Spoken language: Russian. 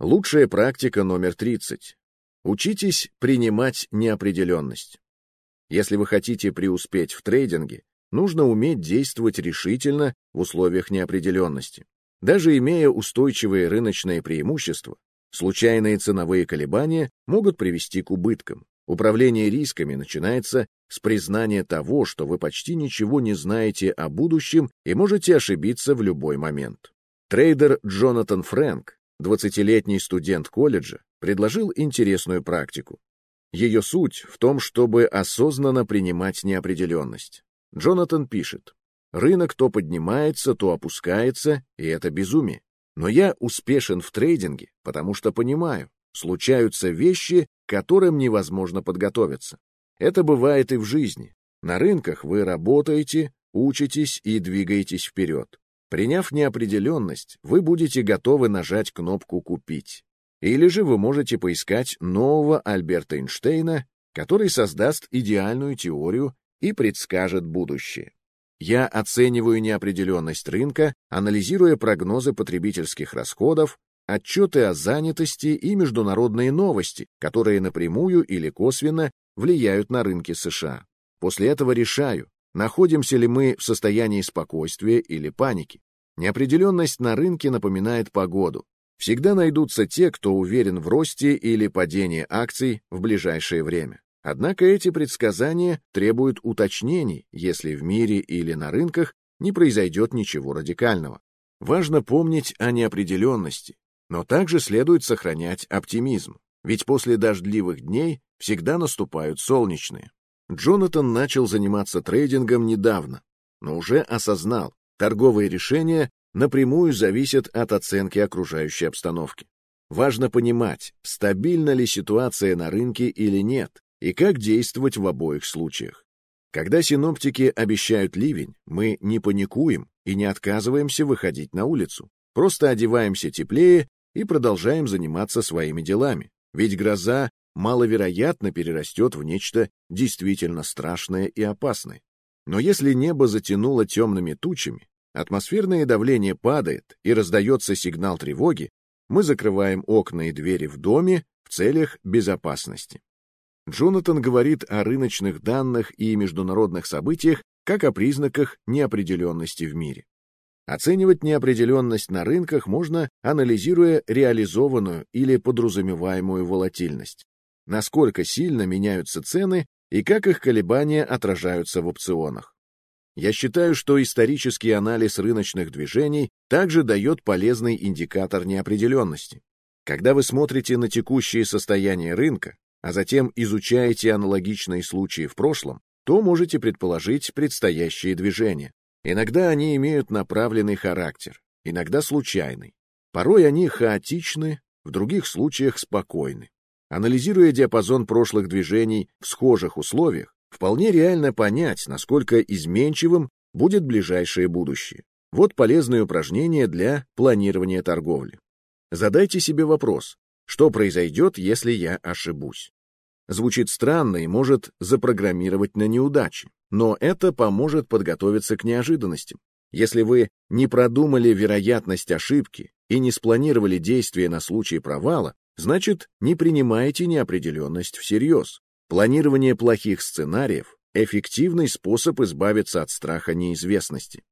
Лучшая практика номер 30. Учитесь принимать неопределенность. Если вы хотите преуспеть в трейдинге, нужно уметь действовать решительно в условиях неопределенности. Даже имея устойчивые рыночные преимущества, случайные ценовые колебания могут привести к убыткам. Управление рисками начинается с признания того, что вы почти ничего не знаете о будущем и можете ошибиться в любой момент. Трейдер Джонатан Фрэнк 20-летний студент колледжа, предложил интересную практику. Ее суть в том, чтобы осознанно принимать неопределенность. Джонатан пишет, «Рынок то поднимается, то опускается, и это безумие. Но я успешен в трейдинге, потому что понимаю, случаются вещи, к которым невозможно подготовиться. Это бывает и в жизни. На рынках вы работаете, учитесь и двигаетесь вперед. Приняв неопределенность, вы будете готовы нажать кнопку «Купить». Или же вы можете поискать нового Альберта Эйнштейна, который создаст идеальную теорию и предскажет будущее. Я оцениваю неопределенность рынка, анализируя прогнозы потребительских расходов, отчеты о занятости и международные новости, которые напрямую или косвенно влияют на рынки США. После этого решаю, Находимся ли мы в состоянии спокойствия или паники? Неопределенность на рынке напоминает погоду. Всегда найдутся те, кто уверен в росте или падении акций в ближайшее время. Однако эти предсказания требуют уточнений, если в мире или на рынках не произойдет ничего радикального. Важно помнить о неопределенности, но также следует сохранять оптимизм, ведь после дождливых дней всегда наступают солнечные. Джонатан начал заниматься трейдингом недавно, но уже осознал, торговые решения напрямую зависят от оценки окружающей обстановки. Важно понимать, стабильна ли ситуация на рынке или нет, и как действовать в обоих случаях. Когда синоптики обещают ливень, мы не паникуем и не отказываемся выходить на улицу. Просто одеваемся теплее и продолжаем заниматься своими делами. Ведь гроза маловероятно перерастет в нечто действительно страшное и опасное. Но если небо затянуло темными тучами, атмосферное давление падает и раздается сигнал тревоги, мы закрываем окна и двери в доме в целях безопасности. Джонатан говорит о рыночных данных и международных событиях как о признаках неопределенности в мире. Оценивать неопределенность на рынках можно, анализируя реализованную или подразумеваемую волатильность насколько сильно меняются цены и как их колебания отражаются в опционах. Я считаю, что исторический анализ рыночных движений также дает полезный индикатор неопределенности. Когда вы смотрите на текущее состояние рынка, а затем изучаете аналогичные случаи в прошлом, то можете предположить предстоящие движения. Иногда они имеют направленный характер, иногда случайный. Порой они хаотичны, в других случаях спокойны. Анализируя диапазон прошлых движений в схожих условиях, вполне реально понять, насколько изменчивым будет ближайшее будущее. Вот полезное упражнение для планирования торговли. Задайте себе вопрос, что произойдет, если я ошибусь? Звучит странно и может запрограммировать на неудачи, но это поможет подготовиться к неожиданностям. Если вы не продумали вероятность ошибки и не спланировали действия на случай провала, значит, не принимаете неопределенность всерьез. Планирование плохих сценариев – эффективный способ избавиться от страха неизвестности.